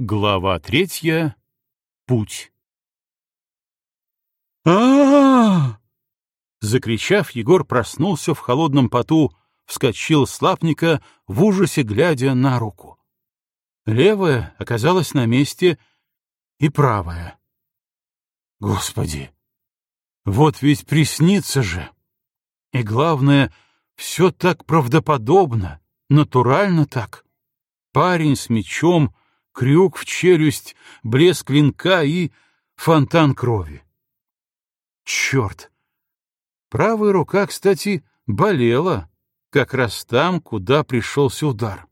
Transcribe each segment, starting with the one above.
Глава третья. Путь. а Закричав, Егор проснулся в холодном поту, вскочил с лапника, в ужасе глядя на руку. Левая оказалась на месте и правая. Господи! Вот ведь приснится же! И главное, все так правдоподобно, натурально так. Парень с мечом, крюк в челюсть, блеск клинка и фонтан крови. Черт! Правая рука, кстати, болела, как раз там, куда пришелся удар.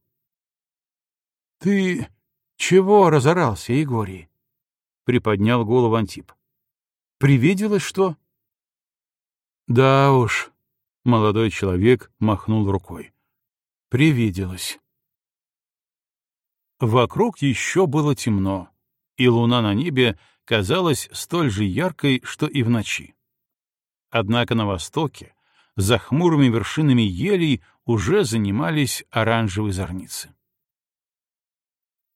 — Ты чего разорался, Егорий? — приподнял голову Антип. — Привиделось что? — Да уж, — молодой человек махнул рукой. — Привиделось. Вокруг еще было темно, и луна на небе казалась столь же яркой, что и в ночи. Однако на востоке, за хмурыми вершинами елей, уже занимались оранжевые зорницы.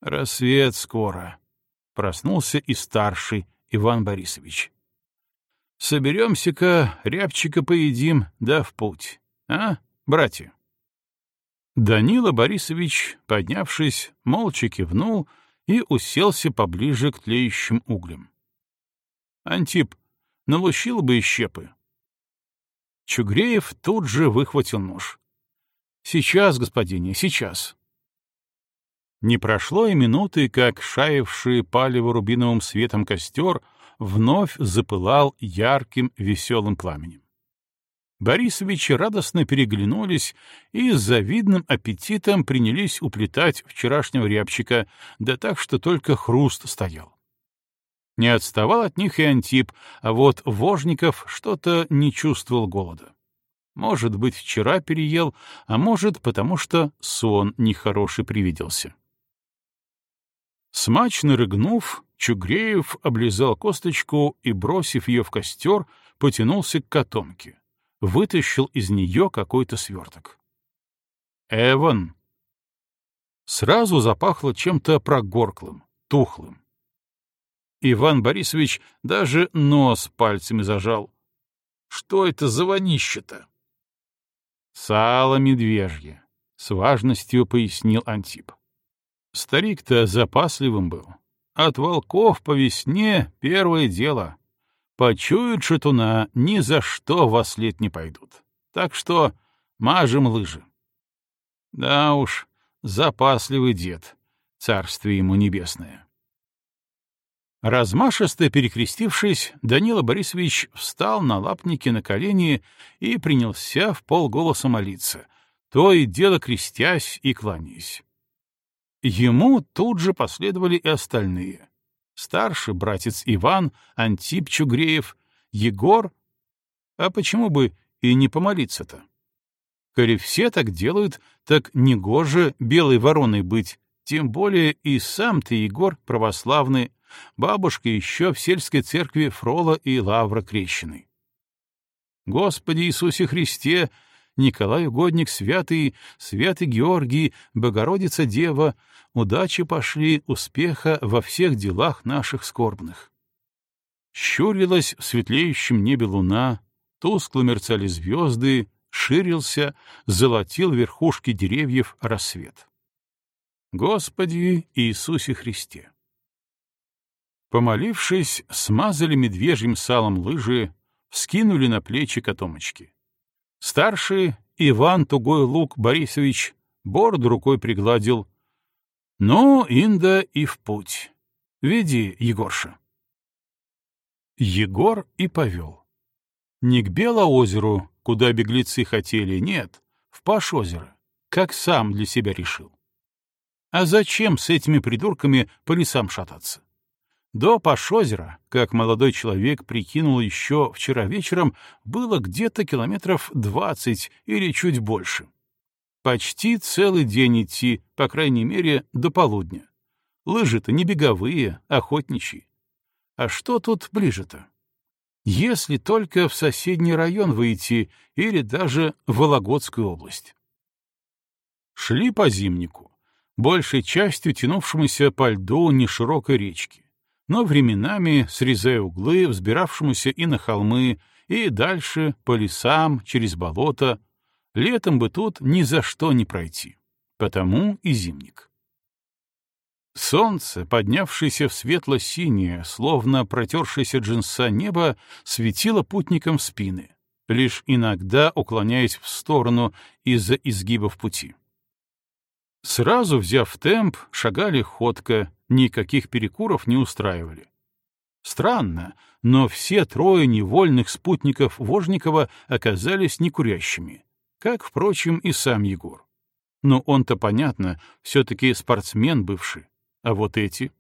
«Рассвет скоро», — проснулся и старший Иван Борисович. «Соберемся-ка, рябчика поедим, да в путь. А, братья?» Данила Борисович, поднявшись, молча кивнул и уселся поближе к тлеющим углям. «Антип, налущил бы и щепы». Чугреев тут же выхватил нож. «Сейчас, господине, сейчас». Не прошло и минуты, как шаявший палево-рубиновым светом костер вновь запылал ярким веселым пламенем. Борисовичи радостно переглянулись и с завидным аппетитом принялись уплетать вчерашнего рябчика, да так, что только хруст стоял. Не отставал от них и Антип, а вот Вожников что-то не чувствовал голода. Может быть, вчера переел, а может, потому что сон нехороший привиделся. Смачно рыгнув, Чугреев облизал косточку и, бросив ее в костер, потянулся к котомке вытащил из нее какой-то сверток. «Эван!» Сразу запахло чем-то прогорклым, тухлым. Иван Борисович даже нос пальцами зажал. «Что это за вонище-то?» «Сало медвежье», — с важностью пояснил Антип. Старик-то запасливым был. От волков по весне первое дело. Почуют шатуна, ни за что во след не пойдут. Так что мажем лыжи. Да уж, запасливый дед, царствие ему небесное. Размашисто перекрестившись, Данила Борисович встал на лапники на колени и принялся в полголоса молиться, то и дело крестясь и кланяясь. Ему тут же последовали и остальные старший братец Иван, Антип Чугреев, Егор. А почему бы и не помолиться-то? Коли все так делают, так негоже белой вороной быть, тем более и сам ты, Егор, православный, бабушка еще в сельской церкви Фрола и Лавра крещеный. Господи Иисусе Христе, Николай Угодник Святый, Святый Георгий, Богородица Дева, удачи пошли, успеха во всех делах наших скорбных. Щурилась в светлеющем небе луна, тускло мерцали звезды, ширился, золотил верхушки деревьев рассвет. Господи Иисусе Христе! Помолившись, смазали медвежьим салом лыжи, вскинули на плечи котомочки. Старший, Иван Тугой Лук Борисович, бороду рукой пригладил. Ну, Инда и в путь. Веди, Егорша. Егор и повел. Не к Белоозеру, куда беглецы хотели, нет, в Пашозеро, как сам для себя решил. А зачем с этими придурками по лесам шататься? До Пашозера, как молодой человек прикинул еще вчера вечером, было где-то километров двадцать или чуть больше. Почти целый день идти, по крайней мере, до полудня. Лыжи-то не беговые, охотничьи. А что тут ближе-то? Если только в соседний район выйти или даже в Вологодскую область. Шли по зимнику. большей частью тянувшемуся по льду неширокой речки, но временами, срезая углы, взбиравшемуся и на холмы, и дальше по лесам, через болото, летом бы тут ни за что не пройти. Потому и зимник. Солнце, поднявшееся в светло-синее, словно протершееся джинса небо, светило путникам спины, лишь иногда уклоняясь в сторону из-за изгибов пути. Сразу взяв темп, шагали ходко, никаких перекуров не устраивали. Странно, но все трое невольных спутников Вожникова оказались некурящими, как, впрочем, и сам Егор. Но он-то, понятно, все-таки спортсмен бывший. А вот эти?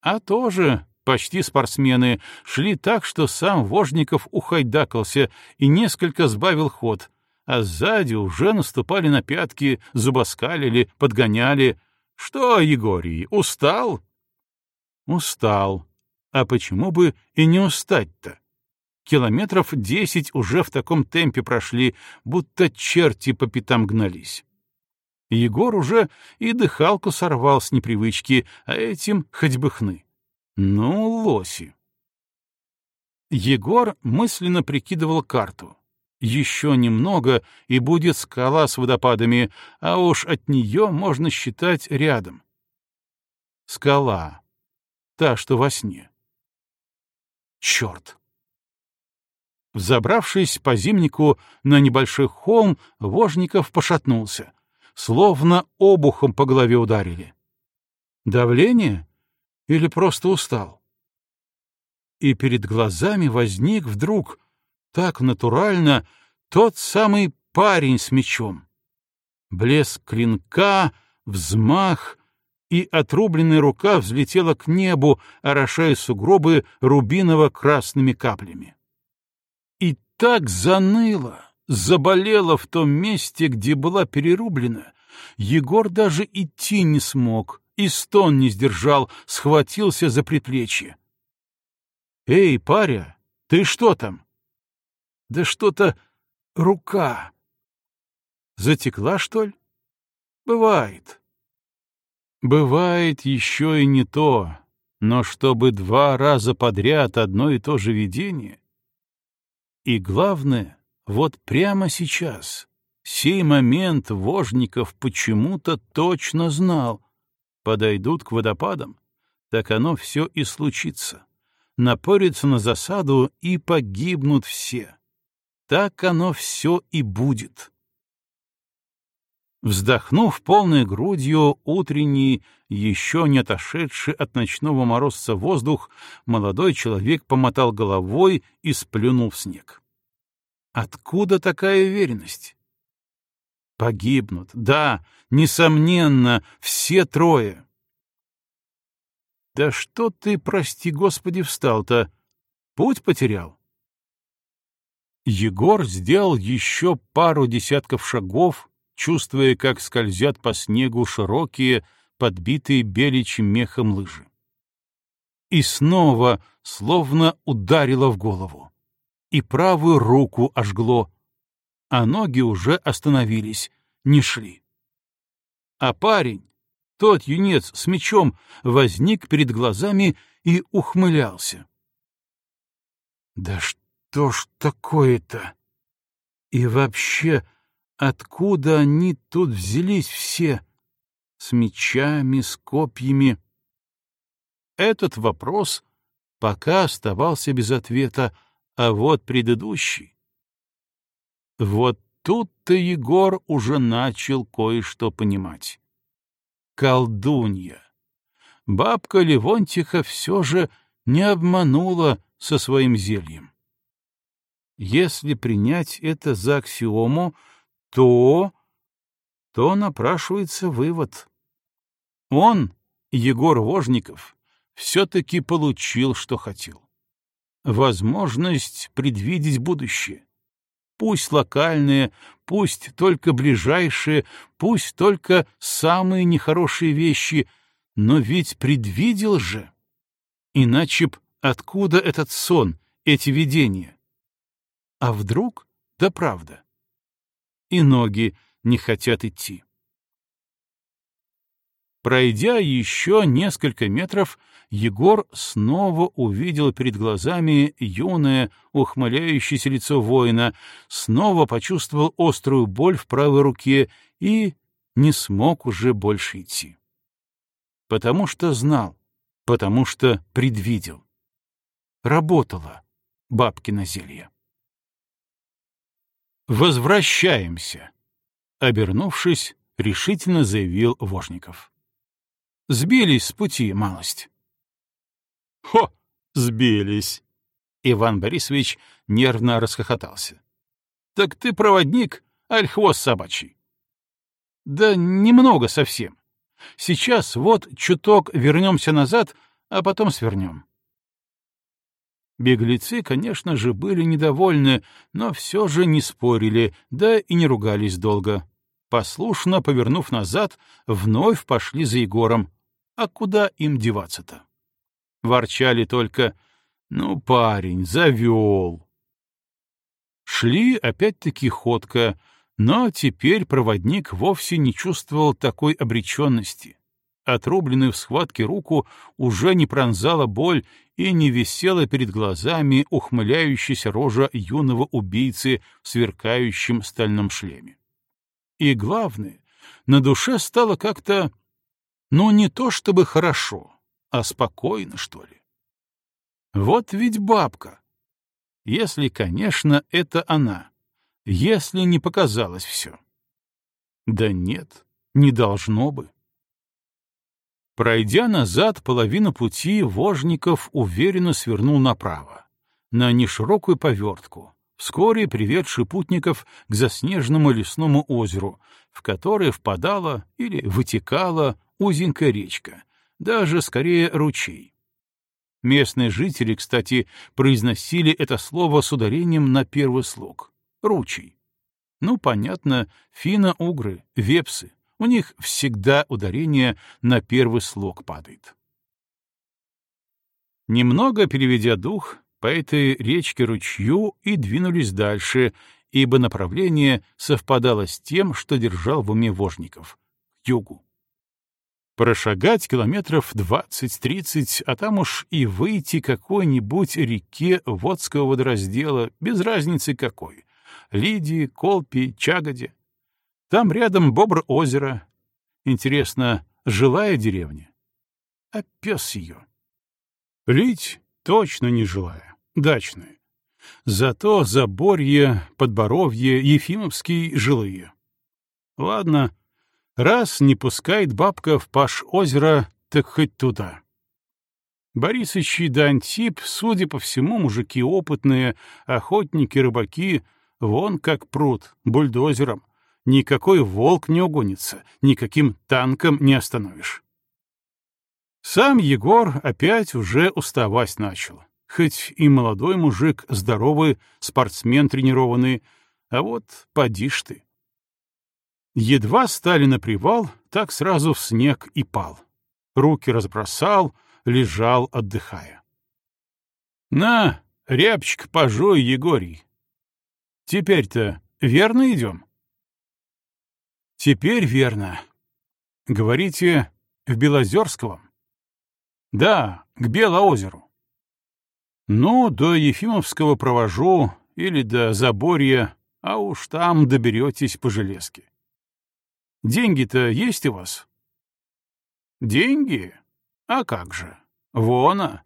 А тоже почти спортсмены шли так, что сам Вожников ухайдакался и несколько сбавил ход, а сзади уже наступали на пятки, зубоскалили, подгоняли. Что, Егорий, устал? Устал. А почему бы и не устать-то? Километров десять уже в таком темпе прошли, будто черти по пятам гнались. Егор уже и дыхалку сорвал с непривычки, а этим хоть бы хны. Ну, лоси. Егор мысленно прикидывал карту. Еще немного, и будет скала с водопадами, а уж от нее можно считать рядом. Скала. Та, что во сне. Черт! Взобравшись по зимнику на небольшой холм, Вожников пошатнулся словно обухом по голове ударили. Давление? Или просто устал? И перед глазами возник вдруг, так натурально, тот самый парень с мечом. Блеск клинка, взмах, и отрубленная рука взлетела к небу, орошая сугробы рубиново-красными каплями. И так заныло! заболела в том месте, где была перерублена, Егор даже идти не смог, и стон не сдержал, схватился за предплечье. «Эй, паря, ты что там?» «Да что-то рука». «Затекла, что ли?» «Бывает». «Бывает еще и не то, но чтобы два раза подряд одно и то же видение...» И главное, вот прямо сейчас, сей момент Вожников почему-то точно знал. Подойдут к водопадам, так оно все и случится. Напорятся на засаду и погибнут все. Так оно все и будет. Вздохнув полной грудью утренний, еще не отошедший от ночного морозца воздух, молодой человек помотал головой и сплюнул в снег. Откуда такая уверенность? Погибнут, да, несомненно, все трое. Да что ты, прости господи, встал-то? Путь потерял? Егор сделал еще пару десятков шагов, чувствуя, как скользят по снегу широкие, подбитые беличьим мехом лыжи. И снова словно ударило в голову и правую руку ожгло, а ноги уже остановились, не шли. А парень, тот юнец с мечом, возник перед глазами и ухмылялся. «Да что ж такое-то? И вообще, откуда они тут взялись все? С мечами, с копьями?» Этот вопрос пока оставался без ответа, а вот предыдущий... Вот тут-то Егор уже начал кое-что понимать. Колдунья. Бабка Левонтиха все же не обманула со своим зельем. Если принять это за аксиому, то... то напрашивается вывод. Он, Егор Вожников, все-таки получил, что хотел возможность предвидеть будущее. Пусть локальные, пусть только ближайшие, пусть только самые нехорошие вещи, но ведь предвидел же. Иначе б откуда этот сон, эти видения? А вдруг, да правда. И ноги не хотят идти. Пройдя еще несколько метров, Егор снова увидел перед глазами юное, ухмыляющееся лицо воина, снова почувствовал острую боль в правой руке и не смог уже больше идти. Потому что знал, потому что предвидел. Работало бабкино зелье. «Возвращаемся!» — обернувшись, решительно заявил Вожников. «Сбились с пути малость». «Хо! Сбились!» Иван Борисович нервно расхохотался. «Так ты проводник, аль хвост собачий?» «Да немного совсем. Сейчас вот чуток вернемся назад, а потом свернем. Беглецы, конечно же, были недовольны, но все же не спорили, да и не ругались долго. Послушно повернув назад, вновь пошли за Егором. А куда им деваться-то? Ворчали только «Ну, парень, завел». Шли опять-таки ходко, но теперь проводник вовсе не чувствовал такой обреченности. Отрубленную в схватке руку уже не пронзала боль и не висела перед глазами ухмыляющаяся рожа юного убийцы в сверкающем стальном шлеме. И главное, на душе стало как-то, ну, не то чтобы хорошо, а спокойно, что ли. Вот ведь бабка. Если, конечно, это она. Если не показалось все. Да нет, не должно бы. Пройдя назад половину пути, Вожников уверенно свернул направо, на неширокую повертку, вскоре приведший путников к заснеженному лесному озеру, в которое впадала или вытекала узенькая речка, даже скорее ручей. Местные жители, кстати, произносили это слово с ударением на первый слог — ручей. Ну, понятно, финно-угры, вепсы, у них всегда ударение на первый слог падает. Немного переведя дух, по этой речке-ручью и двинулись дальше, ибо направление совпадало с тем, что держал в уме Вожников — к югу. Прошагать километров двадцать-тридцать, а там уж и выйти какой-нибудь реке Водского водораздела, без разницы какой — Лидии, Колпи, Чагоде. Там рядом бобр озеро. Интересно, жилая деревня? А пес ее? Лить точно не жилая, дачная. Зато Заборье, Подборовье, Ефимовский — жилые. Ладно, раз не пускает бабка в паш озера, так хоть туда. Борисыч да Антип, судя по всему, мужики опытные, охотники, рыбаки, вон как пруд, бульдозером никакой волк не угонится, никаким танком не остановишь. Сам Егор опять уже уставать начал. Хоть и молодой мужик, здоровый, спортсмен тренированный, а вот поди ж ты. Едва стали на привал, так сразу в снег и пал. Руки разбросал, лежал, отдыхая. — На, рябчик пожуй, Егорий. Теперь-то верно идем? Теперь верно. Говорите, в Белозерском? Да, к Белоозеру. Ну, до Ефимовского провожу или до Заборья, а уж там доберетесь по железке. Деньги-то есть у вас? Деньги? А как же? Вона.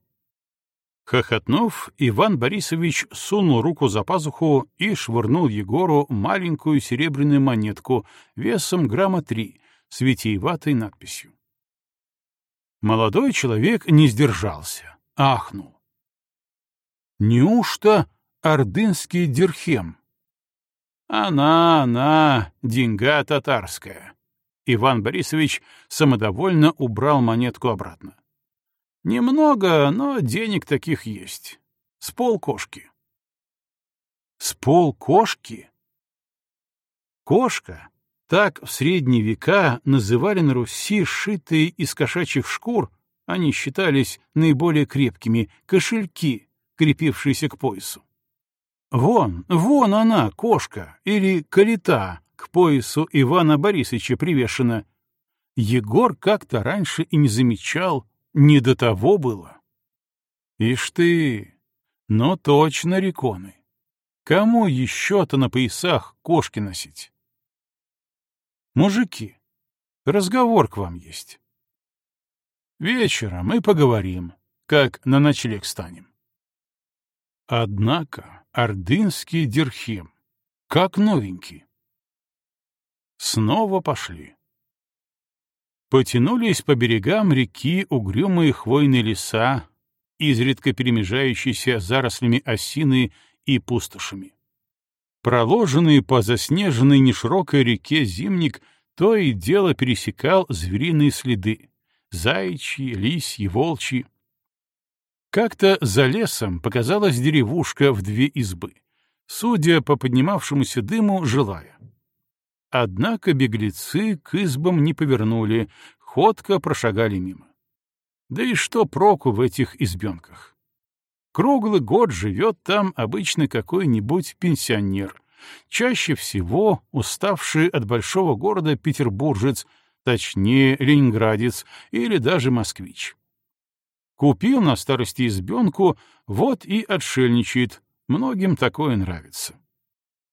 Хохотнув, Иван Борисович сунул руку за пазуху и швырнул Егору маленькую серебряную монетку весом грамма три с витиеватой надписью. Молодой человек не сдержался, ахнул. «Неужто ордынский дирхем?» «Она, она, деньга татарская». Иван Борисович самодовольно убрал монетку обратно. Немного, но денег таких есть. С полкошки. С полкошки? Кошка, так в средние века называли на Руси сшитые из кошачьих шкур, они считались наиболее крепкими, кошельки, крепившиеся к поясу. Вон, вон она, кошка, или калита, к поясу Ивана Борисовича привешена. Егор как-то раньше и не замечал, не до того было. Ишь ты, ну точно реконы. Кому еще-то на поясах кошки носить? Мужики, разговор к вам есть. Вечером мы поговорим, как на ночлег станем. Однако ордынский дирхим, как новенький. Снова пошли. Потянулись по берегам реки угрюмые хвойные леса, изредка перемежающиеся зарослями осины и пустошами. Проложенный по заснеженной неширокой реке зимник то и дело пересекал звериные следы — заячьи, лисьи, волчьи. Как-то за лесом показалась деревушка в две избы, судя по поднимавшемуся дыму, жилая. Однако беглецы к избам не повернули, ходко прошагали мимо. Да и что проку в этих избенках? Круглый год живет там обычно какой-нибудь пенсионер, чаще всего уставший от большого города петербуржец, точнее ленинградец или даже москвич. Купил на старости избенку, вот и отшельничает, многим такое нравится.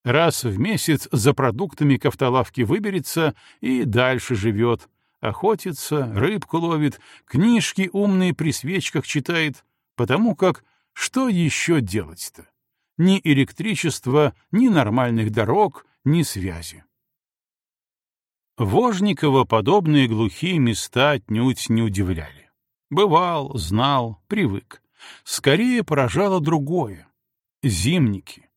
Раз в месяц за продуктами к автолавке выберется и дальше живет. Охотится, рыбку ловит, книжки умные при свечках читает, потому как что еще делать-то? Ни электричества, ни нормальных дорог, ни связи. Вожникова подобные глухие места отнюдь не удивляли. Бывал, знал, привык. Скорее поражало другое — зимники.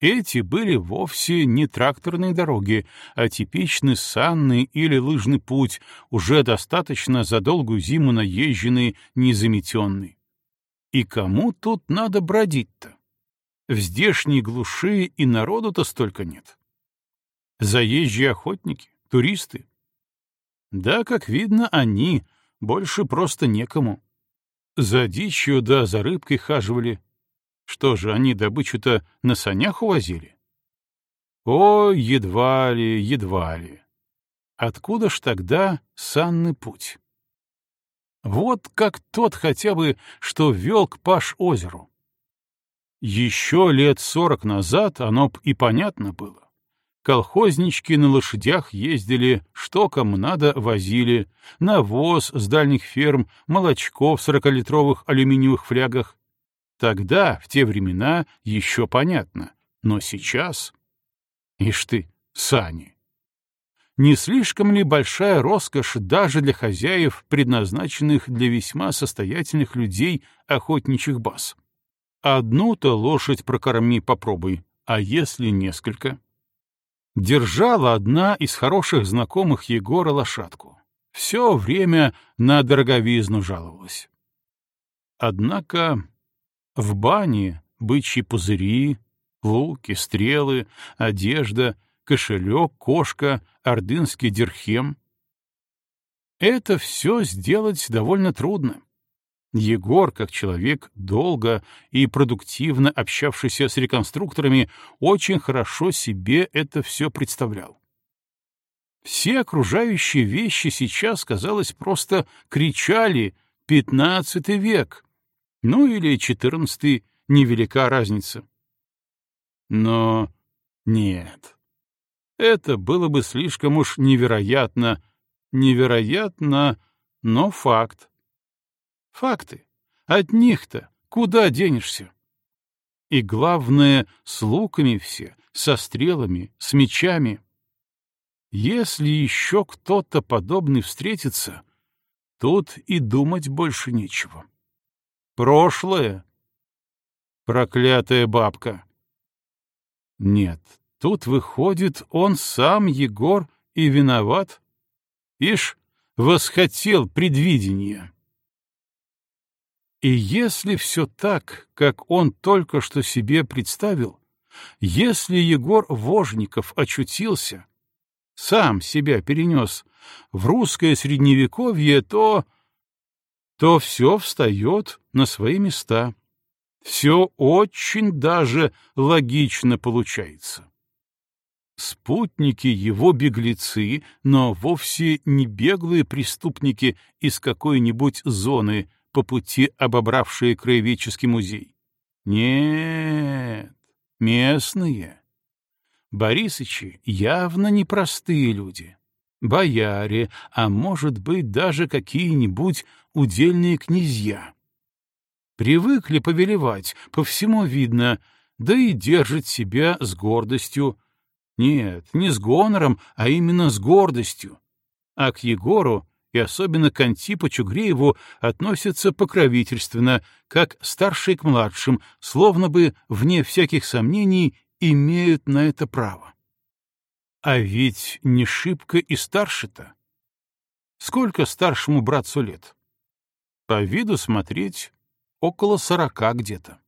Эти были вовсе не тракторные дороги, а типичный санный или лыжный путь, уже достаточно за долгую зиму наезженный, незаметенный. И кому тут надо бродить-то? В здешней глуши и народу-то столько нет. Заезжие охотники, туристы. Да, как видно, они, больше просто некому. За дичью да за рыбкой хаживали, что же, они добычу-то на санях увозили? О, едва ли, едва ли. Откуда ж тогда санный путь? Вот как тот хотя бы, что вел к Паш-озеру. Еще лет сорок назад оно б и понятно было. Колхознички на лошадях ездили, что кому надо возили, навоз с дальних ферм, молочко в сорокалитровых алюминиевых флягах, Тогда, в те времена, еще понятно. Но сейчас... Ишь ты, сани! Не слишком ли большая роскошь даже для хозяев, предназначенных для весьма состоятельных людей охотничьих баз? Одну-то лошадь прокорми попробуй, а если несколько? Держала одна из хороших знакомых Егора лошадку. Все время на дороговизну жаловалась. Однако в бане бычьи пузыри, луки, стрелы, одежда, кошелек, кошка, ордынский дирхем. Это все сделать довольно трудно. Егор, как человек, долго и продуктивно общавшийся с реконструкторами, очень хорошо себе это все представлял. Все окружающие вещи сейчас, казалось, просто кричали «Пятнадцатый век!» Ну или четырнадцатый, невелика разница. Но нет. Это было бы слишком уж невероятно. Невероятно, но факт. Факты. От них-то куда денешься? И главное, с луками все, со стрелами, с мечами. Если еще кто-то подобный встретится, тут и думать больше нечего. Прошлое. Проклятая бабка. Нет, тут выходит, он сам, Егор, и виноват. Ишь, восхотел предвидение. И если все так, как он только что себе представил, если Егор Вожников очутился, сам себя перенес в русское средневековье, то то все встает на свои места. Все очень даже логично получается. Спутники его беглецы, но вовсе не беглые преступники из какой-нибудь зоны, по пути обобравшие краеведческий музей. Нет, местные. Борисычи явно непростые люди. Бояре, а может быть даже какие-нибудь удельные князья. Привыкли повелевать, по всему видно, да и держат себя с гордостью, нет, не с гонором, а именно с гордостью. А к Егору и особенно к Антипычу Грееву относятся покровительственно, как старшие к младшим, словно бы, вне всяких сомнений, имеют на это право. А ведь не шибко и старше-то. Сколько старшему братцу лет? По виду смотреть около сорока где-то.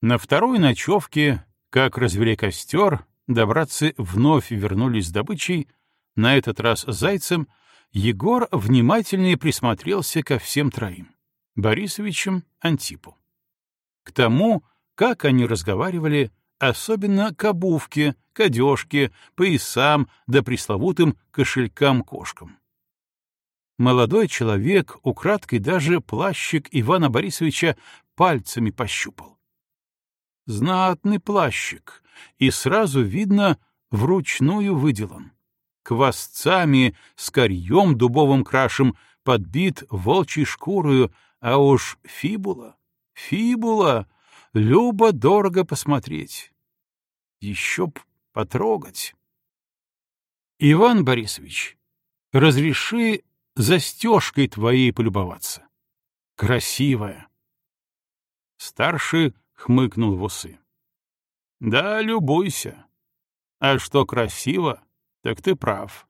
На второй ночевке как развели костер, добратцы вновь вернулись с добычей, на этот раз зайцем, Егор внимательнее присмотрелся ко всем троим — Борисовичем, Антипу. К тому, как они разговаривали, особенно к обувке, к одежке, поясам да пресловутым кошелькам-кошкам. Молодой человек украдкой даже плащик Ивана Борисовича пальцами пощупал. Знатный плащик, и сразу видно, вручную выделан. Квасцами, с корьем дубовым крашем, подбит волчьей шкурою, а уж фибула, фибула, любо-дорого посмотреть. Еще б потрогать. Иван Борисович, разреши застежкой твоей полюбоваться. Красивая. Старший хмыкнул в усы. Да, любуйся. А что красиво, так ты прав.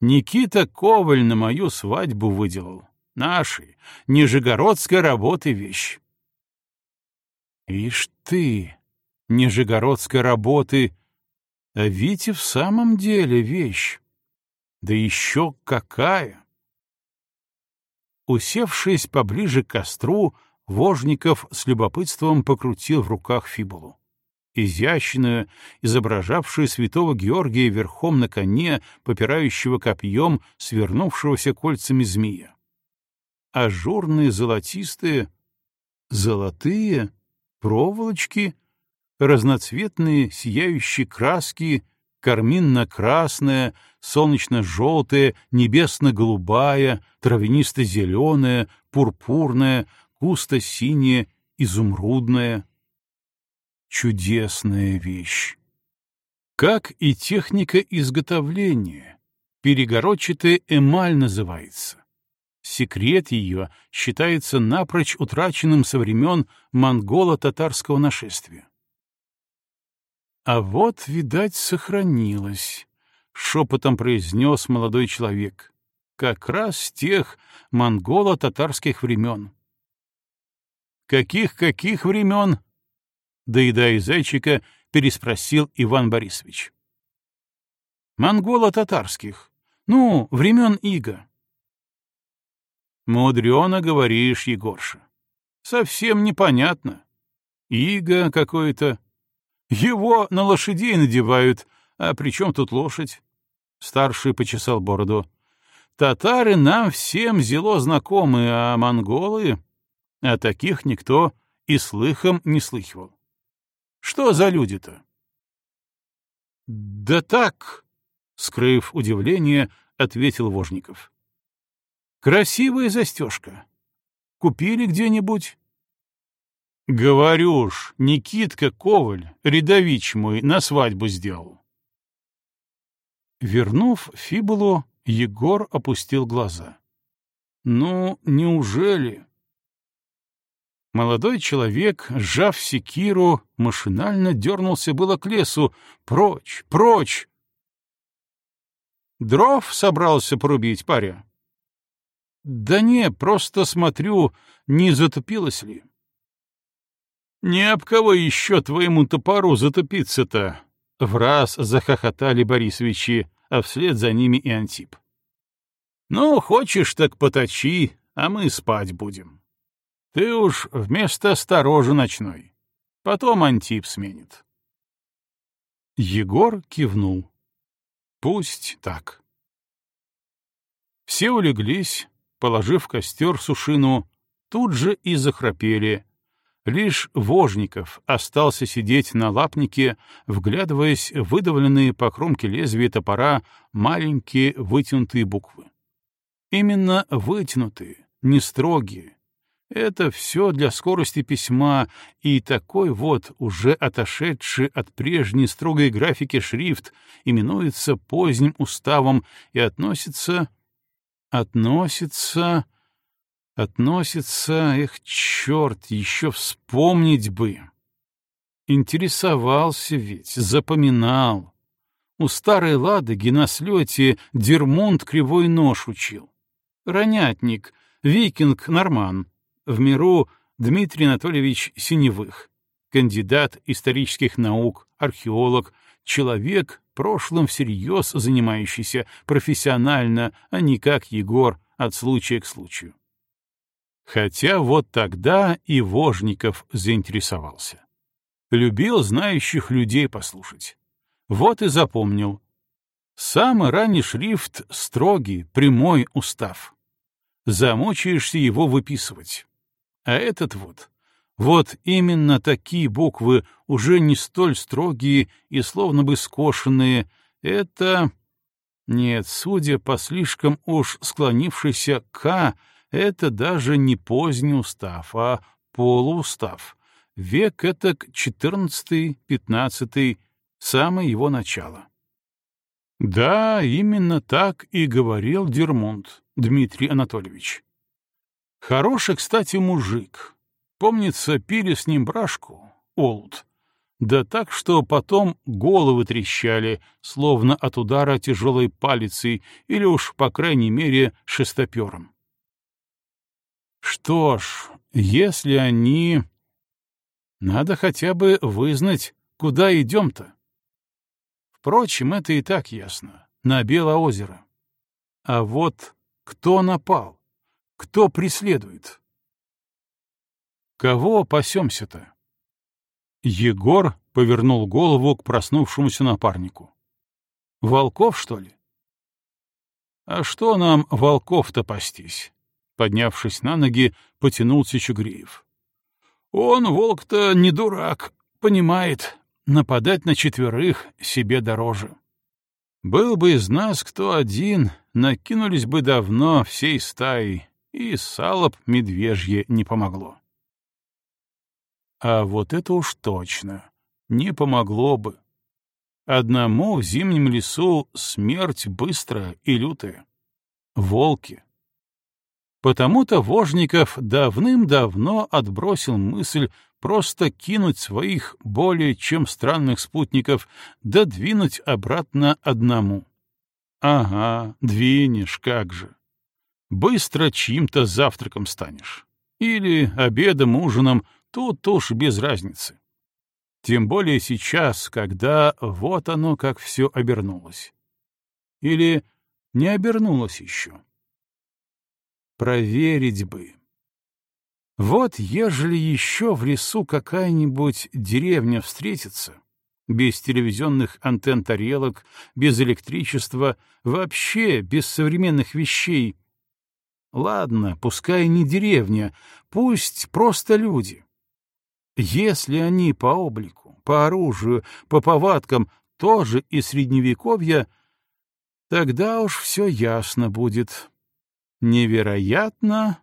Никита Коваль на мою свадьбу выделал. Наши, нижегородской работы вещь. Ишь ты, нижегородской работы, а ведь в самом деле вещь. Да еще какая! Усевшись поближе к костру, Вожников с любопытством покрутил в руках фибулу. Изящную, изображавшую святого Георгия верхом на коне, попирающего копьем свернувшегося кольцами змея. Ажурные золотистые, золотые, проволочки, разноцветные сияющие краски, карминно-красная, солнечно-желтая, небесно-голубая, травянисто-зеленая, пурпурная — густо-синяя, изумрудная. Чудесная вещь. Как и техника изготовления. Перегородчатая эмаль называется. Секрет ее считается напрочь утраченным со времен монголо-татарского нашествия. А вот, видать, сохранилось, — шепотом произнес молодой человек, — как раз тех монголо-татарских времен. Каких-каких времен? Доедая зайчика, переспросил Иван Борисович. Монголо-татарских. Ну, времен Ига. Мудрено говоришь, Егорша. Совсем непонятно. Иго какое-то. Его на лошадей надевают, а при чем тут лошадь? Старший почесал бороду. Татары нам всем зело знакомы, а монголы... О таких никто и слыхом не слыхивал. Что за люди-то? Да так, скрыв удивление, ответил Вожников. Красивая застежка. Купили где-нибудь? Говорю ж, Никитка Коваль, рядович мой, на свадьбу сделал. Вернув фибулу, Егор опустил глаза. Ну, неужели? Молодой человек, сжав секиру, машинально дернулся было к лесу. Прочь, прочь! Дров собрался порубить паря. Да не, просто смотрю, не затупилось ли. Не об кого еще твоему топору затупиться-то? В раз захохотали Борисовичи, а вслед за ними и Антип. Ну, хочешь, так поточи, а мы спать будем. Ты уж вместо сторожа ночной. Потом Антип сменит. Егор кивнул. Пусть так. Все улеглись, положив костер сушину, тут же и захрапели. Лишь Вожников остался сидеть на лапнике, вглядываясь в выдавленные по кромке лезвия топора маленькие вытянутые буквы. Именно вытянутые, не строгие. Это все для скорости письма, и такой вот, уже отошедший от прежней строгой графики шрифт, именуется поздним уставом и относится... относится... относится... Эх, черт, еще вспомнить бы! Интересовался ведь, запоминал. У старой Ладоги на слете Дермунд кривой нож учил. Ронятник, викинг-норман. В миру Дмитрий Анатольевич Синевых, кандидат исторических наук, археолог, человек, прошлым всерьез занимающийся профессионально, а не как Егор от случая к случаю. Хотя вот тогда и Вожников заинтересовался. Любил знающих людей послушать. Вот и запомнил. Самый ранний шрифт — строгий, прямой устав. Замучаешься его выписывать. А этот вот, вот именно такие буквы, уже не столь строгие и словно бы скошенные, это... Нет, судя по слишком уж склонившейся «К», это даже не поздний устав, а полуустав. Век это четырнадцатый, пятнадцатый, самое его начало. Да, именно так и говорил Дермунд Дмитрий Анатольевич. Хороший, кстати, мужик. Помнится, пили с ним брашку, олд. Да так, что потом головы трещали, словно от удара тяжелой палицей или уж, по крайней мере, шестопером. Что ж, если они... Надо хотя бы вызнать, куда идем-то. Впрочем, это и так ясно. На Белоозеро. А вот кто напал? Кто преследует? Кого пасемся-то? Егор повернул голову к проснувшемуся напарнику. Волков, что ли? А что нам волков-то пастись? Поднявшись на ноги, потянулся Чугреев. Он, волк-то, не дурак, понимает, нападать на четверых себе дороже. Был бы из нас кто один, накинулись бы давно всей стаей, и салоп медвежье не помогло. А вот это уж точно, не помогло бы. Одному в зимнем лесу смерть быстрая и лютая. Волки. Потому-то Вожников давным-давно отбросил мысль просто кинуть своих более чем странных спутников, да двинуть обратно одному. Ага, двинешь, как же быстро чьим-то завтраком станешь. Или обедом, ужином, тут уж без разницы. Тем более сейчас, когда вот оно как все обернулось. Или не обернулось еще. Проверить бы. Вот ежели еще в лесу какая-нибудь деревня встретится, без телевизионных антенн тарелок, без электричества, вообще без современных вещей, Ладно, пускай не деревня, пусть просто люди. Если они по облику, по оружию, по повадкам тоже из Средневековья, тогда уж все ясно будет. Невероятно,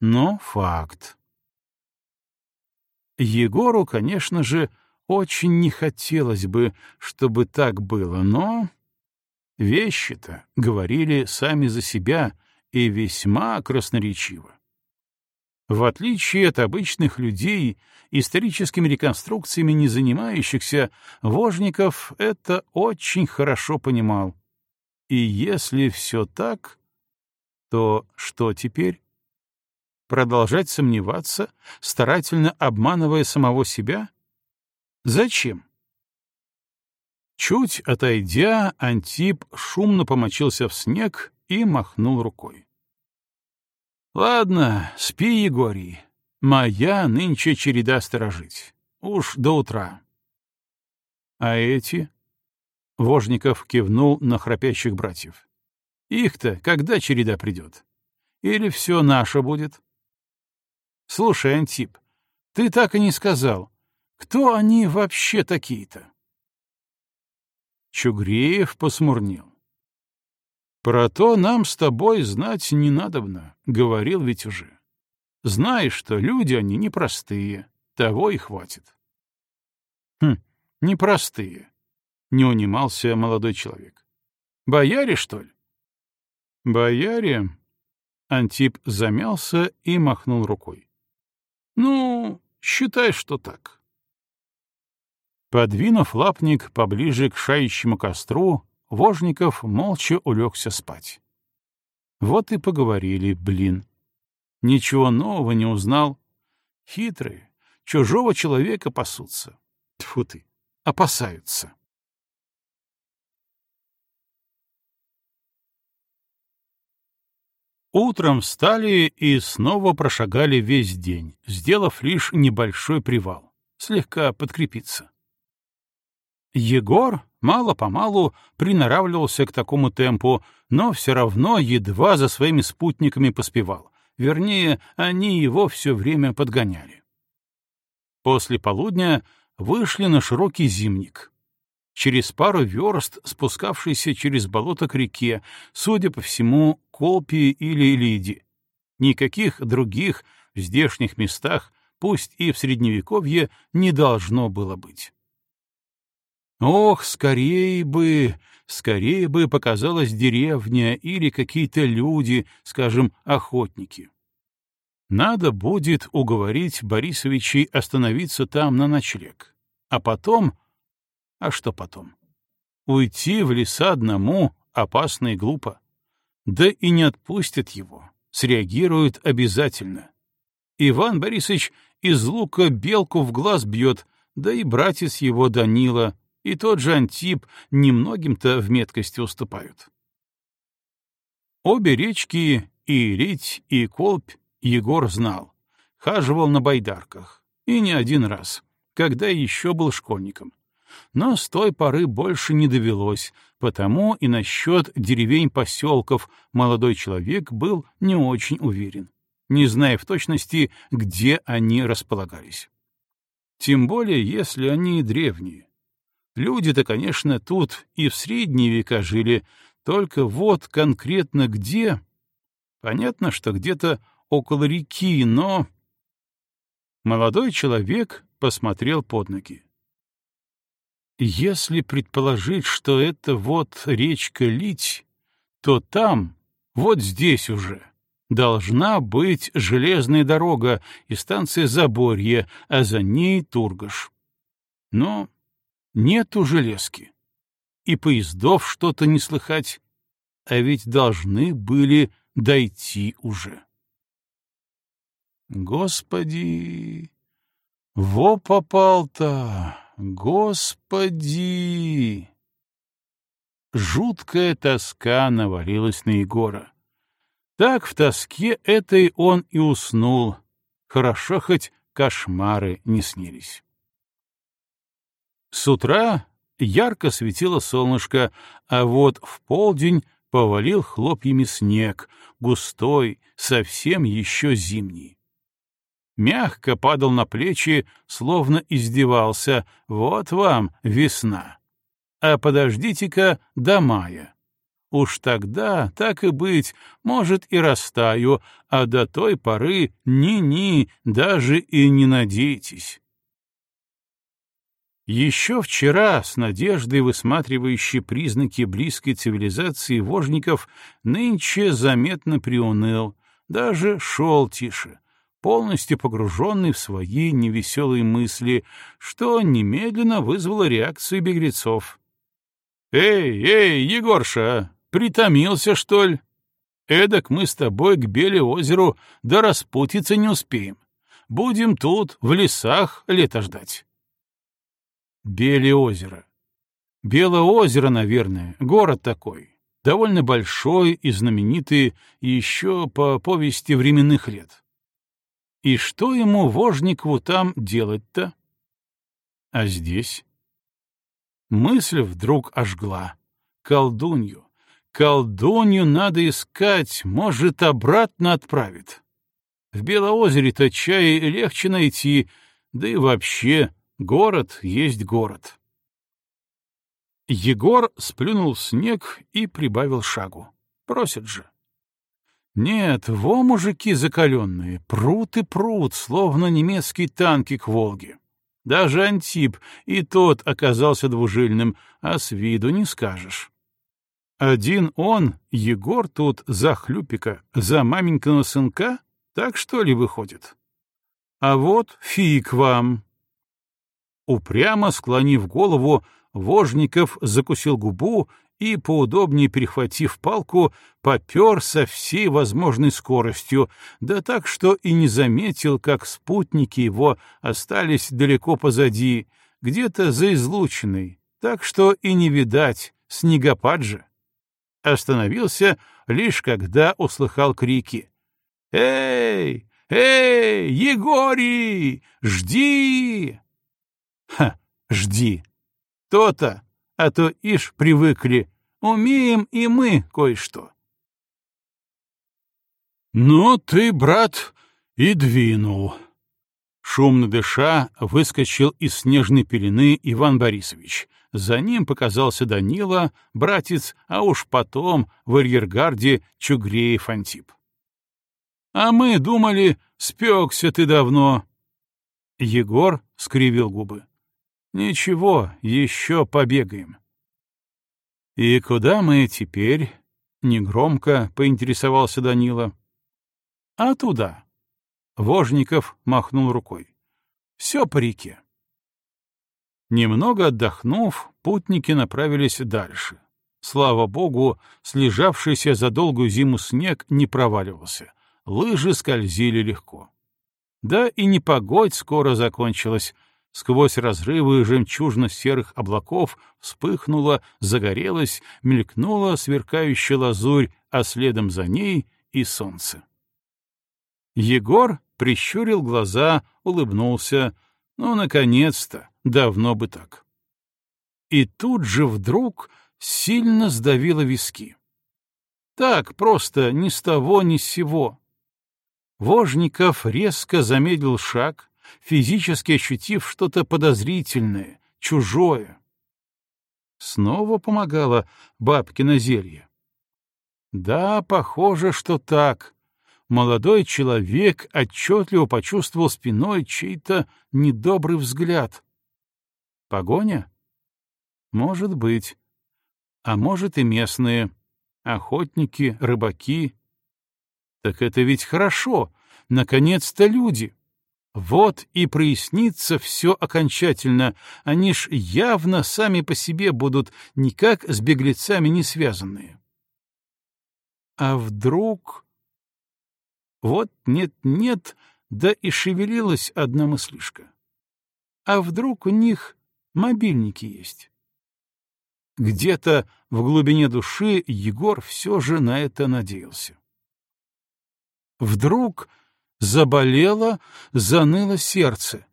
но факт. Егору, конечно же, очень не хотелось бы, чтобы так было, но вещи-то говорили сами за себя — и весьма красноречиво. В отличие от обычных людей, историческими реконструкциями не занимающихся, Вожников это очень хорошо понимал. И если все так, то что теперь? Продолжать сомневаться, старательно обманывая самого себя? Зачем? Чуть отойдя, Антип шумно помочился в снег и махнул рукой. «Ладно, спи, Егорий. Моя нынче череда сторожить. Уж до утра». «А эти?» Вожников кивнул на храпящих братьев. Их-то когда череда придет? Или все наше будет? Слушай, Антип, ты так и не сказал, кто они вообще такие-то? Чугреев посмурнел. Про то нам с тобой знать не надобно, говорил ведь уже. Знаешь, что люди они непростые, того и хватит. Хм, непростые, не унимался молодой человек. Бояре, что ли? Бояре? Антип замялся и махнул рукой. Ну, считай, что так. Подвинув лапник поближе к шающему костру, Вожников молча улегся спать. Вот и поговорили, блин. Ничего нового не узнал. Хитрые, чужого человека пасутся. Тьфу ты, опасаются. Утром встали и снова прошагали весь день, сделав лишь небольшой привал, слегка подкрепиться. Егор мало-помалу приноравливался к такому темпу, но все равно едва за своими спутниками поспевал. Вернее, они его все время подгоняли. После полудня вышли на широкий зимник. Через пару верст, спускавшийся через болото к реке, судя по всему, Колпи или Лиди. Никаких других в здешних местах, пусть и в Средневековье, не должно было быть. Ох, скорее бы, скорее бы показалась деревня или какие-то люди, скажем, охотники. Надо будет уговорить Борисовичей остановиться там на ночлег. А потом... А что потом? Уйти в леса одному опасно и глупо. Да и не отпустят его. Среагируют обязательно. Иван Борисович из лука белку в глаз бьет, да и братец его Данила и тот же Антип немногим-то в меткости уступают. Обе речки, и Рить, и Колбь, Егор знал, хаживал на байдарках, и не один раз, когда еще был школьником. Но с той поры больше не довелось, потому и насчет деревень-поселков молодой человек был не очень уверен, не зная в точности, где они располагались. Тем более, если они древние, Люди-то, конечно, тут и в средние века жили, только вот конкретно где... Понятно, что где-то около реки, но... Молодой человек посмотрел под ноги. Если предположить, что это вот речка Лить, то там, вот здесь уже, должна быть железная дорога и станция Заборье, а за ней Тургаш. Но Нету железки. И поездов что-то не слыхать, а ведь должны были дойти уже. Господи! Во попал-то! Господи! Жуткая тоска навалилась на Егора. Так в тоске этой он и уснул. Хорошо хоть кошмары не снились. С утра ярко светило солнышко, а вот в полдень повалил хлопьями снег, густой, совсем еще зимний. Мягко падал на плечи, словно издевался. Вот вам весна. А подождите-ка до мая. Уж тогда, так и быть, может, и растаю, а до той поры ни-ни, даже и не надейтесь. Еще вчера, с надеждой высматривающей признаки близкой цивилизации вожников, нынче заметно приуныл, даже шел тише, полностью погруженный в свои невеселые мысли, что немедленно вызвало реакцию беглецов. «Эй, эй, Егорша, притомился, что ли? Эдак мы с тобой к Беле-озеру да распутиться не успеем. Будем тут, в лесах, лето ждать». Беле озеро. Белое озеро, наверное, город такой, довольно большой и знаменитый еще по повести временных лет. И что ему, Вожникову, там делать-то? А здесь? Мысль вдруг ожгла. Колдунью. Колдунью надо искать, может, обратно отправит. В Белоозере-то чай легче найти, да и вообще город есть город. Егор сплюнул снег и прибавил шагу. Просят же. Нет, во мужики закаленные, прут и прут, словно немецкие танки к Волге. Даже Антип и тот оказался двужильным, а с виду не скажешь. Один он, Егор, тут за хлюпика, за маменькиного сынка, так что ли выходит? А вот фиг вам. Упрямо склонив голову, Вожников закусил губу и, поудобнее перехватив палку, попер со всей возможной скоростью, да так, что и не заметил, как спутники его остались далеко позади, где-то за излученной, так что и не видать, снегопад же. Остановился лишь когда услыхал крики. «Эй! Эй, Егорий! Жди!» «Ха, жди!» То-то, а то ишь привыкли. Умеем и мы кое-что. «Ну ты, брат, и двинул!» Шумно дыша, выскочил из снежной пелены Иван Борисович. За ним показался Данила, братец, а уж потом в арьергарде Чугреев Антип. «А мы думали, спекся ты давно!» Егор скривил губы. Ничего, еще побегаем. И куда мы теперь? Негромко поинтересовался Данила. А туда. Вожников махнул рукой. Все по реке. Немного отдохнув, путники направились дальше. Слава богу, слежавшийся за долгую зиму снег не проваливался. Лыжи скользили легко. Да и непогодь скоро закончилась, Сквозь разрывы жемчужно-серых облаков вспыхнула, загорелась, мелькнула сверкающая лазурь, а следом за ней и солнце. Егор прищурил глаза, улыбнулся. Ну, наконец-то, давно бы так. И тут же вдруг сильно сдавило виски. Так просто ни с того ни с сего. Вожников резко замедлил шаг, физически ощутив что-то подозрительное, чужое. Снова помогало бабкино зелье. Да, похоже, что так. Молодой человек отчетливо почувствовал спиной чей-то недобрый взгляд. Погоня? Может быть. А может и местные. Охотники, рыбаки. Так это ведь хорошо. Наконец-то люди. Вот и прояснится все окончательно, они ж явно сами по себе будут никак с беглецами не связанные. А вдруг... Вот нет-нет, да и шевелилась одна мыслишка. А вдруг у них мобильники есть? Где-то в глубине души Егор все же на это надеялся. Вдруг заболело, заныло сердце,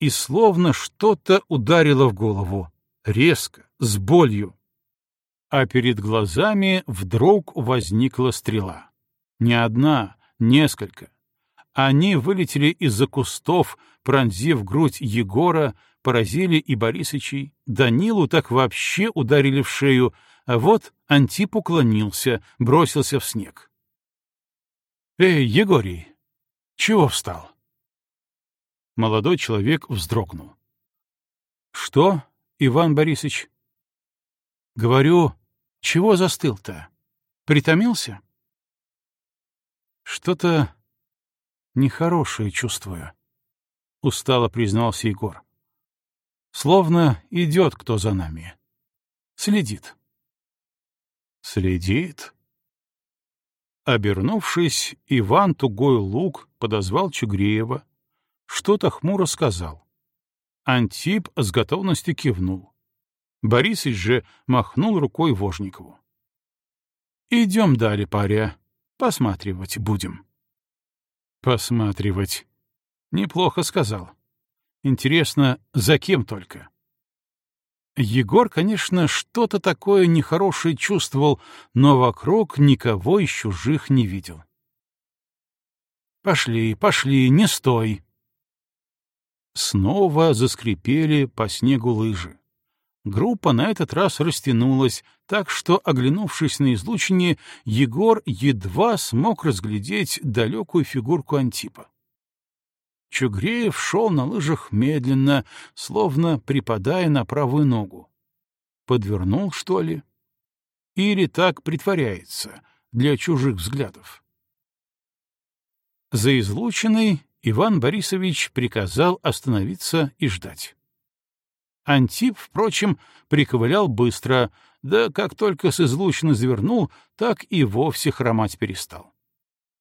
и словно что-то ударило в голову, резко, с болью. А перед глазами вдруг возникла стрела. Не одна, несколько. Они вылетели из-за кустов, пронзив грудь Егора, поразили и Борисычей, Данилу так вообще ударили в шею, а вот Антип уклонился, бросился в снег. «Эй, Егорий, чего встал? Молодой человек вздрогнул. Что, Иван Борисович? Говорю, чего застыл-то? Притомился? Что-то нехорошее чувствую, устало признался Егор. Словно идет кто за нами. Следит. Следит? Обернувшись, Иван Тугой Лук подозвал Чугреева, что-то хмуро сказал. Антип с готовностью кивнул. Борисыч же махнул рукой Вожникову. «Идем далее, паря, посматривать будем». «Посматривать. Неплохо сказал. Интересно, за кем только?» Егор, конечно, что-то такое нехорошее чувствовал, но вокруг никого из чужих не видел. «Пошли, пошли, не стой!» Снова заскрипели по снегу лыжи. Группа на этот раз растянулась, так что, оглянувшись на излучине, Егор едва смог разглядеть далекую фигурку Антипа. Чугреев шел на лыжах медленно, словно припадая на правую ногу. Подвернул, что ли? Или так притворяется для чужих взглядов? За излученной Иван Борисович приказал остановиться и ждать. Антип, впрочем, приковылял быстро, да как только с излучины завернул, так и вовсе хромать перестал.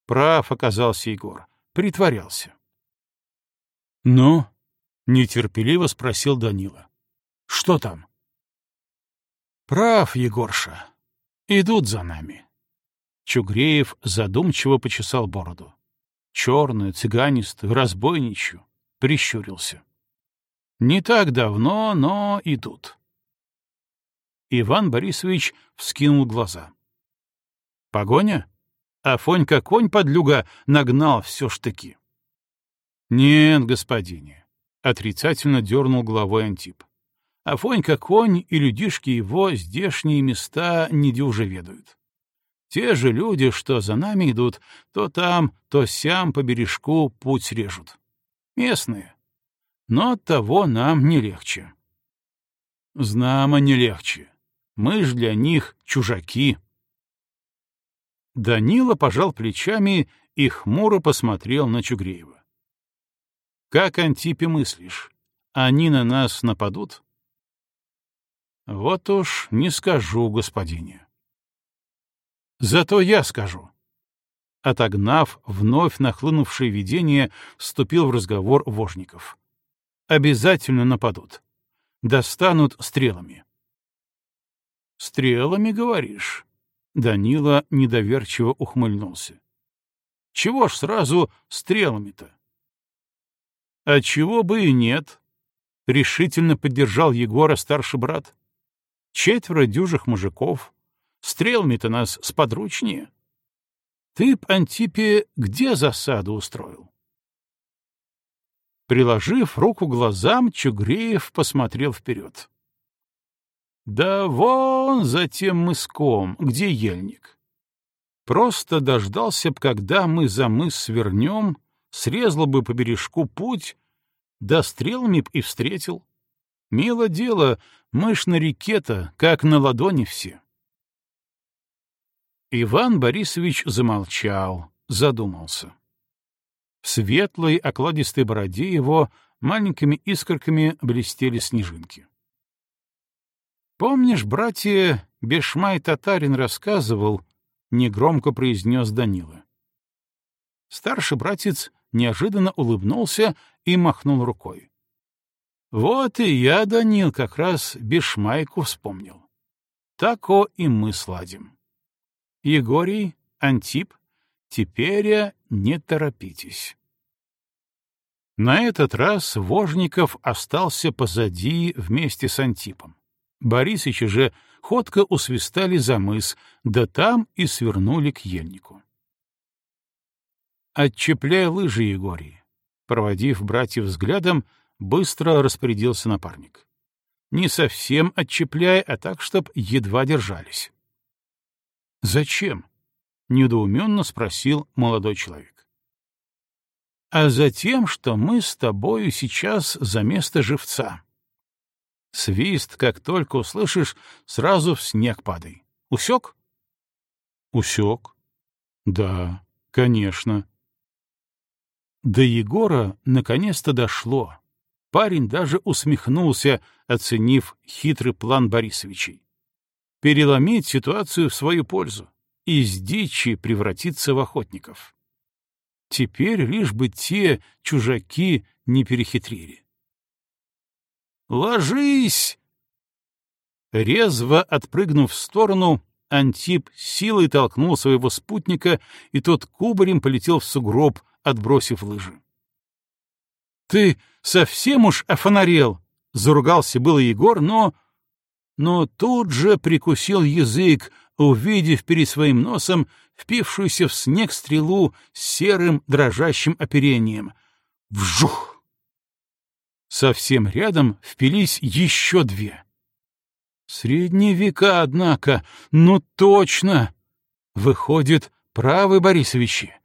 Прав оказался Егор, притворялся. «Ну?» — нетерпеливо спросил Данила. «Что там?» «Прав, Егорша. Идут за нами». Чугреев задумчиво почесал бороду. Черную, цыганистую, разбойничью. Прищурился. «Не так давно, но идут». Иван Борисович вскинул глаза. «Погоня? Афонька конь подлюга нагнал все штыки». «Нет, господине», — отрицательно дернул головой Антип. «Афонька конь и людишки его здешние места недюже ведают. Те же люди, что за нами идут, то там, то сям по бережку путь режут. Местные. Но того нам не легче». «Знамо не легче. Мы ж для них чужаки». Данила пожал плечами и хмуро посмотрел на Чугреева. Как, Антипе, мыслишь? Они на нас нападут? Вот уж не скажу, господине. Зато я скажу. Отогнав вновь нахлынувшее видение, вступил в разговор Вожников. Обязательно нападут. Достанут стрелами. Стрелами, говоришь? Данила недоверчиво ухмыльнулся. Чего ж сразу стрелами-то? А чего бы и нет, — решительно поддержал Егора старший брат. Четверо дюжих мужиков, стрелами-то нас сподручнее. Ты б, Антипе, где засаду устроил? Приложив руку глазам, Чугреев посмотрел вперед. Да вон за тем мыском, где ельник. Просто дождался б, когда мы за мыс свернем, срезал бы по бережку путь, да стрелами б и встретил. Мило дело, мышь на реке-то, как на ладони все. Иван Борисович замолчал, задумался. В светлой окладистой бороде его маленькими искорками блестели снежинки. «Помнишь, братья, Бешмай-татарин рассказывал, — негромко произнес Данила. Старший братец неожиданно улыбнулся и махнул рукой. Вот и я, Данил, как раз Бешмайку вспомнил. Тако и мы сладим. Егорий, Антип, теперь не торопитесь. На этот раз Вожников остался позади вместе с Антипом. Борисычи же ходко усвистали за мыс, да там и свернули к ельнику. «Отчепляй лыжи, Егорий!» Проводив братьев взглядом, быстро распорядился напарник. «Не совсем отчепляй, а так, чтоб едва держались». «Зачем?» — недоуменно спросил молодой человек. «А за тем, что мы с тобою сейчас за место живца. Свист, как только услышишь, сразу в снег падай. Усек?» «Усек. Да, конечно», до Егора наконец-то дошло. Парень даже усмехнулся, оценив хитрый план Борисовичей. Переломить ситуацию в свою пользу, из дичи превратиться в охотников. Теперь лишь бы те чужаки не перехитрили. «Ложись!» Резво отпрыгнув в сторону, Антип силой толкнул своего спутника, и тот кубарем полетел в сугроб, отбросив лыжи. «Ты совсем уж офонарел!» — заругался было Егор, но но тут же прикусил язык, увидев перед своим носом впившуюся в снег стрелу с серым дрожащим оперением. Вжух! Совсем рядом впились еще две. Средние века, однако, ну точно! Выходит, правы Борисовичи.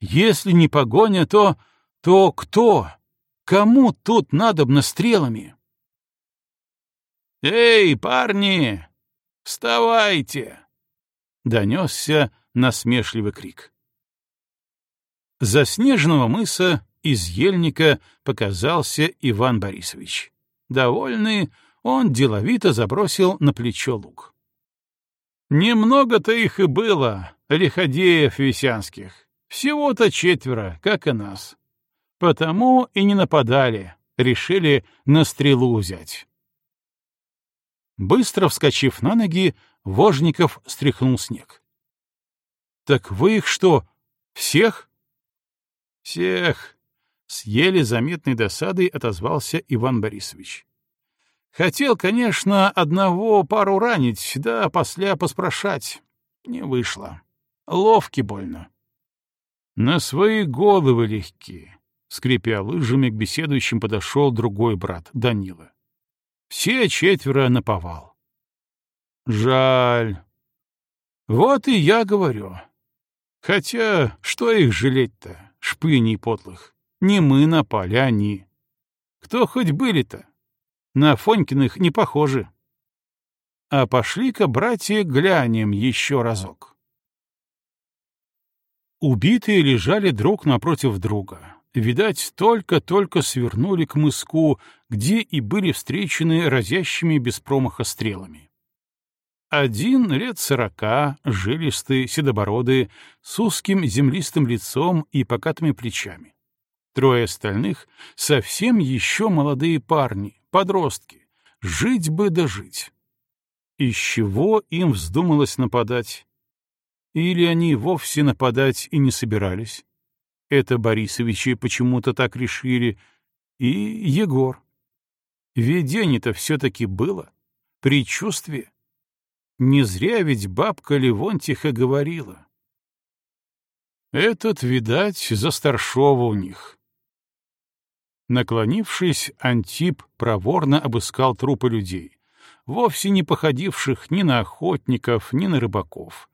Если не погоня, то... то кто? Кому тут надобно стрелами? «Эй, парни! Вставайте!» — донесся насмешливый крик. За снежного мыса из ельника показался Иван Борисович. Довольный, он деловито забросил на плечо лук. Немного-то их и было, лиходеев висянских. Всего-то четверо, как и нас. Потому и не нападали, решили на стрелу взять. Быстро вскочив на ноги, Вожников стряхнул снег. — Так вы их что, всех? — Всех, — с еле заметной досадой отозвался Иван Борисович. Хотел, конечно, одного пару ранить, да после поспрашать. Не вышло. Ловки больно. На свои головы легкие. Скрипя лыжами, к беседующим подошел другой брат, Данила. Все четверо наповал. Жаль. Вот и я говорю. Хотя, что их жалеть-то, шпыней потлых? Не мы напали, а они. Кто хоть были-то? На Фонькиных не похожи. А пошли-ка, братья, глянем еще разок. Убитые лежали друг напротив друга. Видать, только-только свернули к мыску, где и были встречены разящими без промаха стрелами. Один лет сорока, жилистый, седобородый, с узким землистым лицом и покатыми плечами. Трое остальных — совсем еще молодые парни, подростки. Жить бы да жить. Из чего им вздумалось нападать? Или они вовсе нападать и не собирались? Это Борисовичи почему-то так решили. И Егор. Видение-то все-таки было. Предчувствие. Не зря ведь бабка Левонтиха говорила. Этот, видать, за старшова у них. Наклонившись, Антип проворно обыскал трупы людей, вовсе не походивших ни на охотников, ни на рыбаков.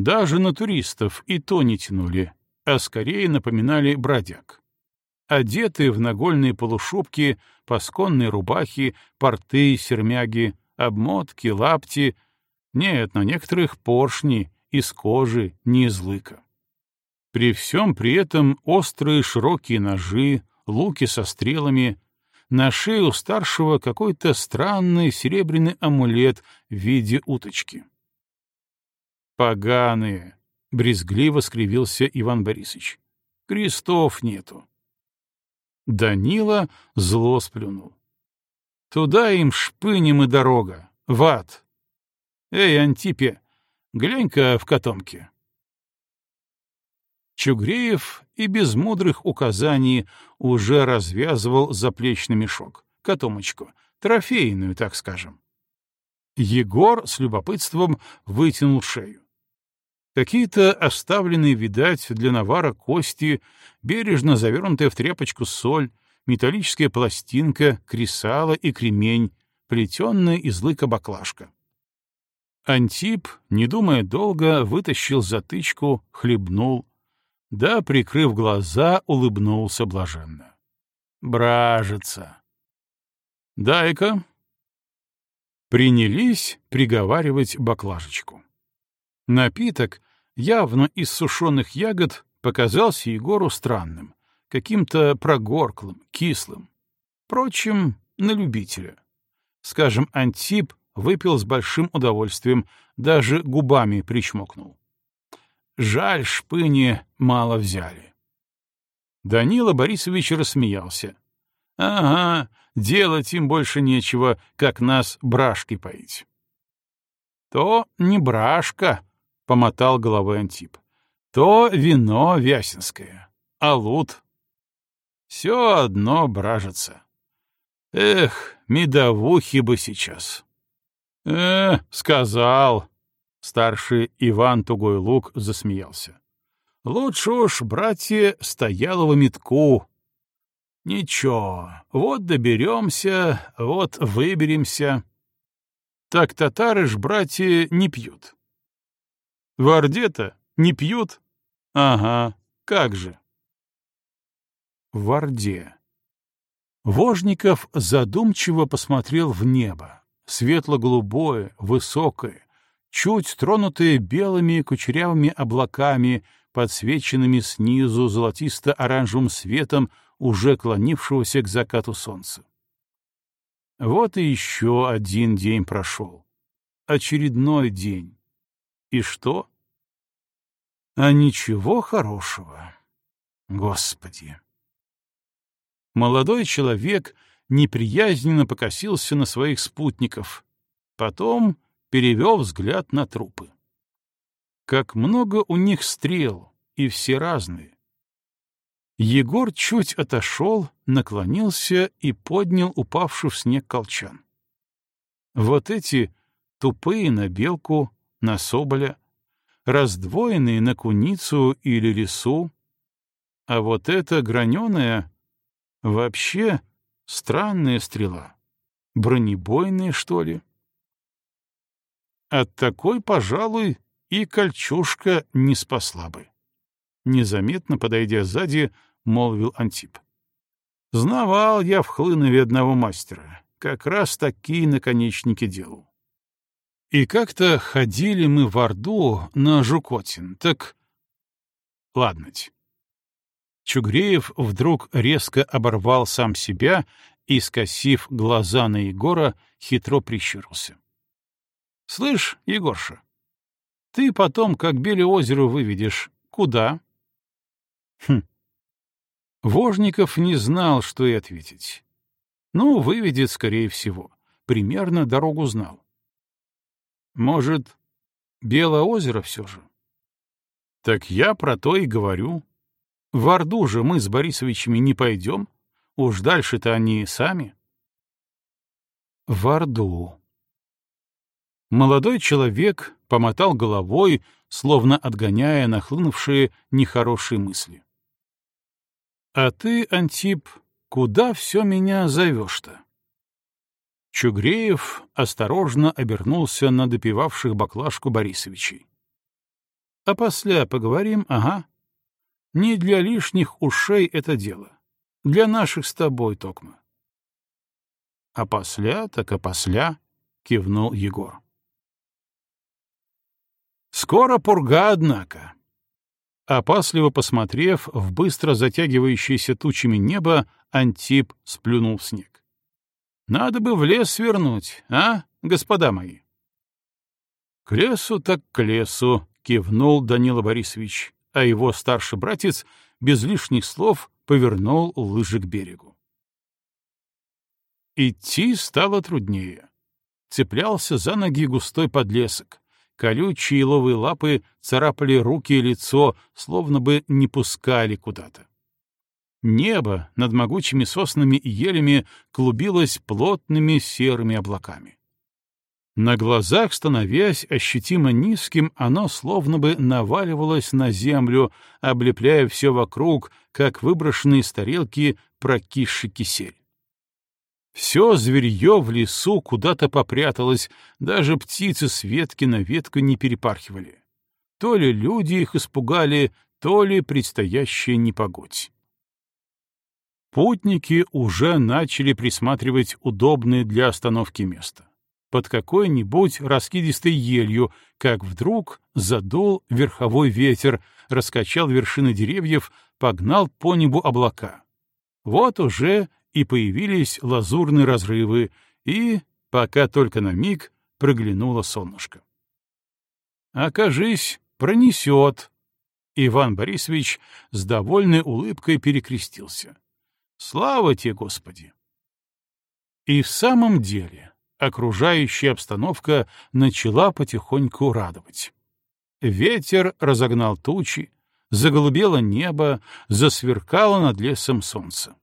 Даже на туристов и то не тянули, а скорее напоминали бродяг. Одетые в нагольные полушубки, пасконные рубахи, порты, сермяги, обмотки, лапти. Нет, на некоторых поршни из кожи, не из лыка. При всем при этом острые широкие ножи, луки со стрелами, на шее у старшего какой-то странный серебряный амулет в виде уточки. «Поганые!» — брезгливо скривился Иван Борисович. «Крестов нету». Данила зло сплюнул. «Туда им шпынем и дорога, в ад. Эй, Антипе, глянь-ка в котомке». Чугреев и без мудрых указаний уже развязывал заплечный мешок, котомочку, трофейную, так скажем. Егор с любопытством вытянул шею. Какие-то оставленные, видать, для навара кости, бережно завернутая в тряпочку соль, металлическая пластинка, кресало и кремень, плетенная из лыка баклажка. Антип, не думая долго, вытащил затычку, хлебнул, да, прикрыв глаза, улыбнулся блаженно. Бражится. Дай-ка. Принялись приговаривать баклажечку. Напиток, явно из сушеных ягод, показался Егору странным, каким-то прогорклым, кислым. Впрочем, на любителя. Скажем, Антип выпил с большим удовольствием, даже губами причмокнул. Жаль, шпыни мало взяли. Данила Борисович рассмеялся. Ага, делать им больше нечего, как нас брашки поить. То не брашка, помотал головой Антип. То вино вясинское, а лут. Все одно бражется. Эх, медовухи бы сейчас. «Э, сказал!» — старший Иван Тугой Лук засмеялся. «Лучше уж, братья, стоялого метку. Ничего, вот доберемся, вот выберемся. Так татары ж, братья, не пьют. В Орде-то не пьют? Ага, как же!» В Орде. Вожников задумчиво посмотрел в небо, светло-голубое, высокое, чуть тронутое белыми кучерявыми облаками, подсвеченными снизу золотисто-оранжевым светом уже клонившегося к закату солнца. Вот и еще один день прошел. Очередной день. И что? А ничего хорошего. Господи! Молодой человек неприязненно покосился на своих спутников, потом перевел взгляд на трупы. Как много у них стрел, и все разные. Егор чуть отошел, наклонился и поднял упавший в снег колчан. Вот эти тупые на белку, на соболя, раздвоенные на куницу или лису, а вот эта граненая Вообще, странная стрела. Бронебойная, что ли? От такой, пожалуй, и кольчушка не спасла бы. Незаметно подойдя сзади, молвил Антип. Знавал я в Хлынове одного мастера. Как раз такие наконечники делал. И как-то ходили мы в Орду на Жукотин, так... Ладно-ть. Чугреев вдруг резко оборвал сам себя и, скосив глаза на Егора, хитро прищурился. — Слышь, Егорша, ты потом, как Беле озеро выведешь, куда? Хм. Вожников не знал, что и ответить. Ну, выведет, скорее всего. Примерно дорогу знал. Может, Белое озеро все же? Так я про то и говорю. В Орду же мы с Борисовичами не пойдем. Уж дальше-то они сами. В Орду. Молодой человек помотал головой, словно отгоняя нахлынувшие нехорошие мысли. — А ты, Антип, куда все меня зовешь-то? Чугреев осторожно обернулся на допивавших баклажку Борисовичей. — А после поговорим, ага. Не для лишних ушей это дело. Для наших с тобой, Токма. — А посля, так а посля, — кивнул Егор. Скоро пурга, однако. Опасливо посмотрев в быстро затягивающееся тучами небо, Антип сплюнул в снег. Надо бы в лес свернуть, а, господа мои? — К лесу так к лесу, — кивнул Данила Борисович а его старший братец без лишних слов повернул лыжи к берегу. Идти стало труднее. Цеплялся за ноги густой подлесок. Колючие еловые лапы царапали руки и лицо, словно бы не пускали куда-то. Небо над могучими соснами и елями клубилось плотными серыми облаками. На глазах, становясь ощутимо низким, оно словно бы наваливалось на землю, облепляя все вокруг, как выброшенные с тарелки прокисший кисель. Все зверье в лесу куда-то попряталось, даже птицы с ветки на ветку не перепархивали. То ли люди их испугали, то ли предстоящая непогодь. Путники уже начали присматривать удобное для остановки место под какой-нибудь раскидистой елью, как вдруг задул верховой ветер, раскачал вершины деревьев, погнал по небу облака. Вот уже и появились лазурные разрывы, и, пока только на миг, проглянуло солнышко. «Окажись, пронесет!» Иван Борисович с довольной улыбкой перекрестился. «Слава тебе, Господи!» И в самом деле окружающая обстановка начала потихоньку радовать. Ветер разогнал тучи, заголубело небо, засверкало над лесом солнце.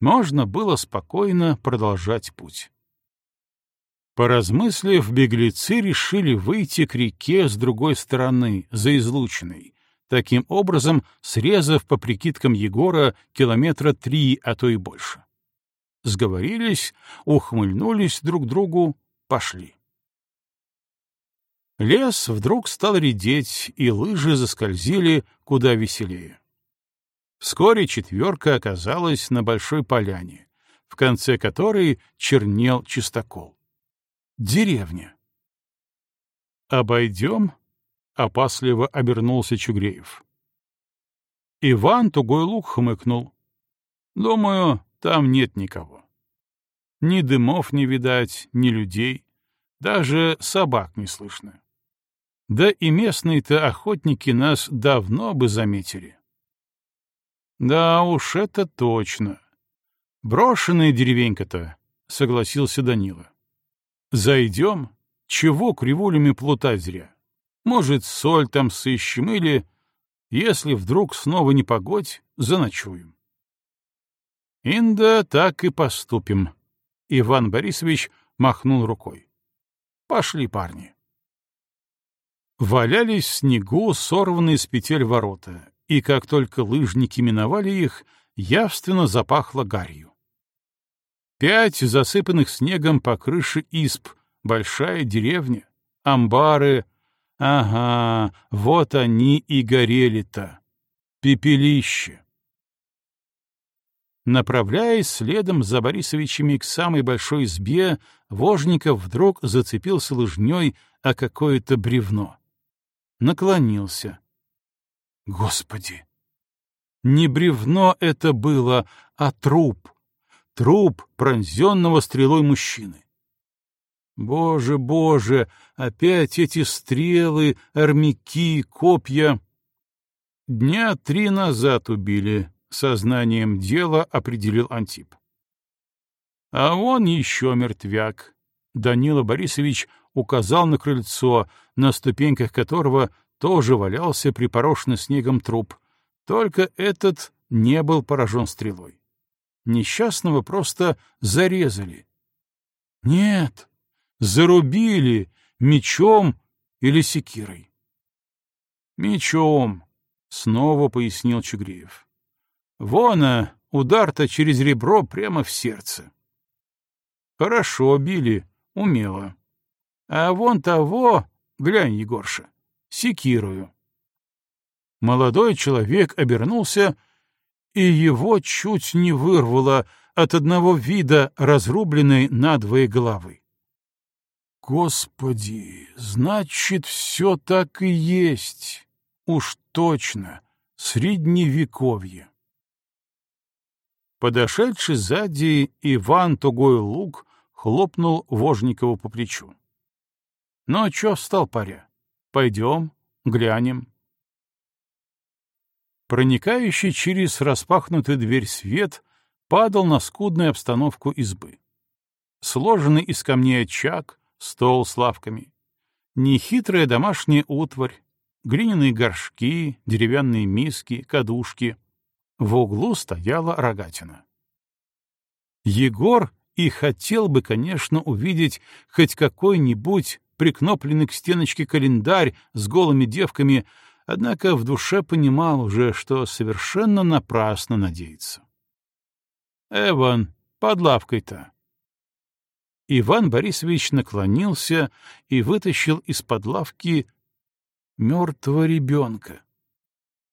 Можно было спокойно продолжать путь. Поразмыслив, беглецы решили выйти к реке с другой стороны, за излучиной, таким образом срезав по прикидкам Егора километра три, а то и больше. Сговорились, ухмыльнулись друг другу, пошли. Лес вдруг стал редеть, и лыжи заскользили куда веселее. Вскоре четверка оказалась на большой поляне, в конце которой чернел чистокол. Деревня. «Обойдем?» — опасливо обернулся Чугреев. Иван тугой лук хмыкнул. «Думаю, там нет никого. Ни дымов не видать, ни людей, даже собак не слышно. Да и местные-то охотники нас давно бы заметили». «Да уж, это точно. Брошенная деревенька-то», — согласился Данила. Зайдем? Чего кривулями плутать зря? Может, соль там сыщем или, если вдруг снова не погодь, заночуем. Инда так и поступим. Иван Борисович махнул рукой. Пошли, парни. Валялись в снегу сорванные с петель ворота, и как только лыжники миновали их, явственно запахло гарью. Пять засыпанных снегом по крыше исп, большая деревня, амбары. Ага, вот они и горели-то. Пепелище. Направляясь следом за Борисовичами к самой большой избе, Вожников вдруг зацепился лыжней о какое-то бревно. Наклонился. Господи! Не бревно это было, а труп труп пронзенного стрелой мужчины. Боже, боже, опять эти стрелы, армяки, копья. Дня три назад убили, сознанием дела определил Антип. А он еще мертвяк. Данила Борисович указал на крыльцо, на ступеньках которого тоже валялся припорошенный снегом труп, только этот не был поражен стрелой. Несчастного просто зарезали. Нет, зарубили мечом или секирой. Мечом, снова пояснил Чугреев. Вона, удар-то через ребро прямо в сердце. Хорошо били, умело. А вон того, глянь, Егорша, секирую. Молодой человек обернулся и его чуть не вырвало от одного вида разрубленной надвое головы. Господи, значит, все так и есть. Уж точно, средневековье. Подошедший сзади Иван Тугой Лук хлопнул Вожникову по плечу. — Ну, а чё встал паря? Пойдем, глянем. Проникающий через распахнутую дверь свет падал на скудную обстановку избы. Сложенный из камней очаг, стол с лавками, нехитрая домашняя утварь, глиняные горшки, деревянные миски, кадушки. В углу стояла рогатина. Егор и хотел бы, конечно, увидеть хоть какой-нибудь прикнопленный к стеночке календарь с голыми девками, однако в душе понимал уже, что совершенно напрасно надеется. «Эван, под лавкой-то!» Иван Борисович наклонился и вытащил из-под лавки мертвого ребенка.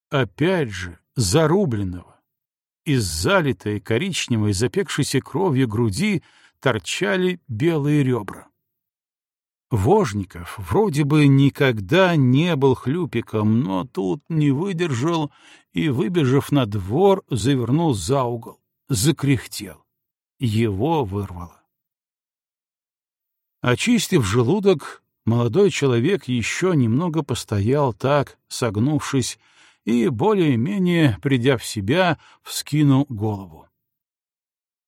Опять же, зарубленного. Из залитой коричневой запекшейся кровью груди торчали белые ребра. Вожников вроде бы никогда не был хлюпиком, но тут не выдержал и, выбежав на двор, завернул за угол, закряхтел. Его вырвало. Очистив желудок, молодой человек еще немного постоял так, согнувшись, и, более-менее придя в себя, вскинул голову.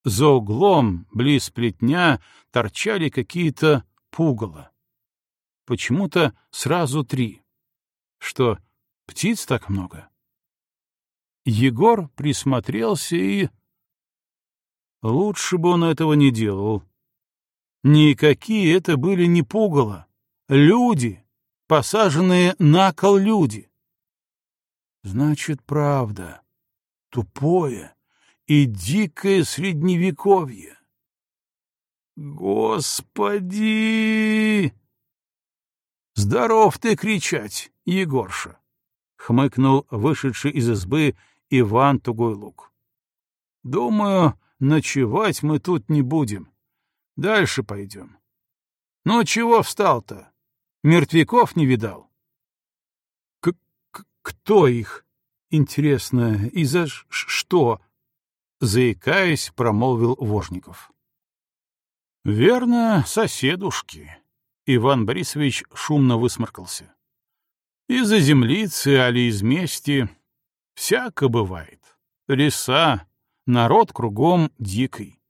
За углом, близ плетня, торчали какие-то пугало. Почему-то сразу три. Что, птиц так много? Егор присмотрелся и... Лучше бы он этого не делал. Никакие это были не пугало. Люди, посаженные на кол люди. Значит, правда. Тупое и дикое средневековье. Господи! Здоров ты кричать, Егорша! Хмыкнул вышедший из избы Иван Тугойлук. Думаю, ночевать мы тут не будем. Дальше пойдем. Ну, чего встал-то? Мертвяков не видал? К -к Кто их? Интересно, и за что? Заикаясь, промолвил Вожников. Верно, соседушки. Иван Борисович шумно высморкался. Из-за землицы, али из мести. Всяко бывает. Леса, народ кругом дикий.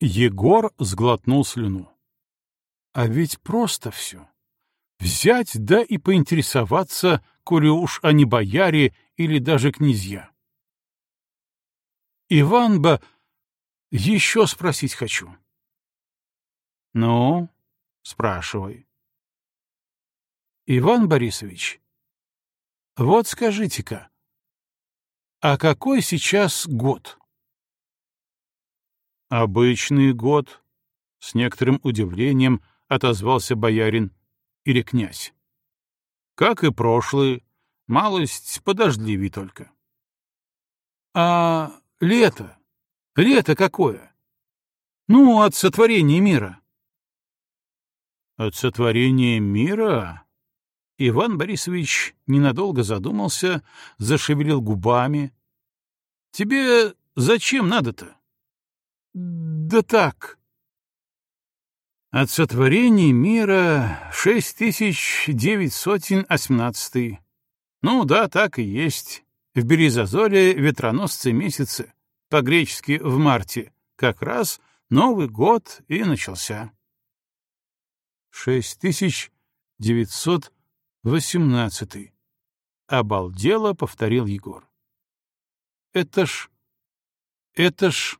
Егор сглотнул слюну. А ведь просто все. Взять да и поинтересоваться, коли уж они бояре или даже князья. Иван бы... Еще спросить хочу. Ну, спрашивай. Иван Борисович, вот скажите-ка, а какой сейчас год? Обычный год, с некоторым удивлением отозвался боярин или князь. Как и прошлый, малость подождливей только. А лето? Лето какое? Ну, от сотворения мира. От сотворения мира? Иван Борисович ненадолго задумался, зашевелил губами. Тебе зачем надо-то? Да так. От сотворения мира шесть тысяч девять сотен восемнадцатый. Ну да, так и есть. В Березозоле ветроносцы месяцы, по-гречески в марте, как раз Новый год и начался. Шесть тысяч девятьсот восемнадцатый. Обалдело, повторил Егор. Это ж... это ж...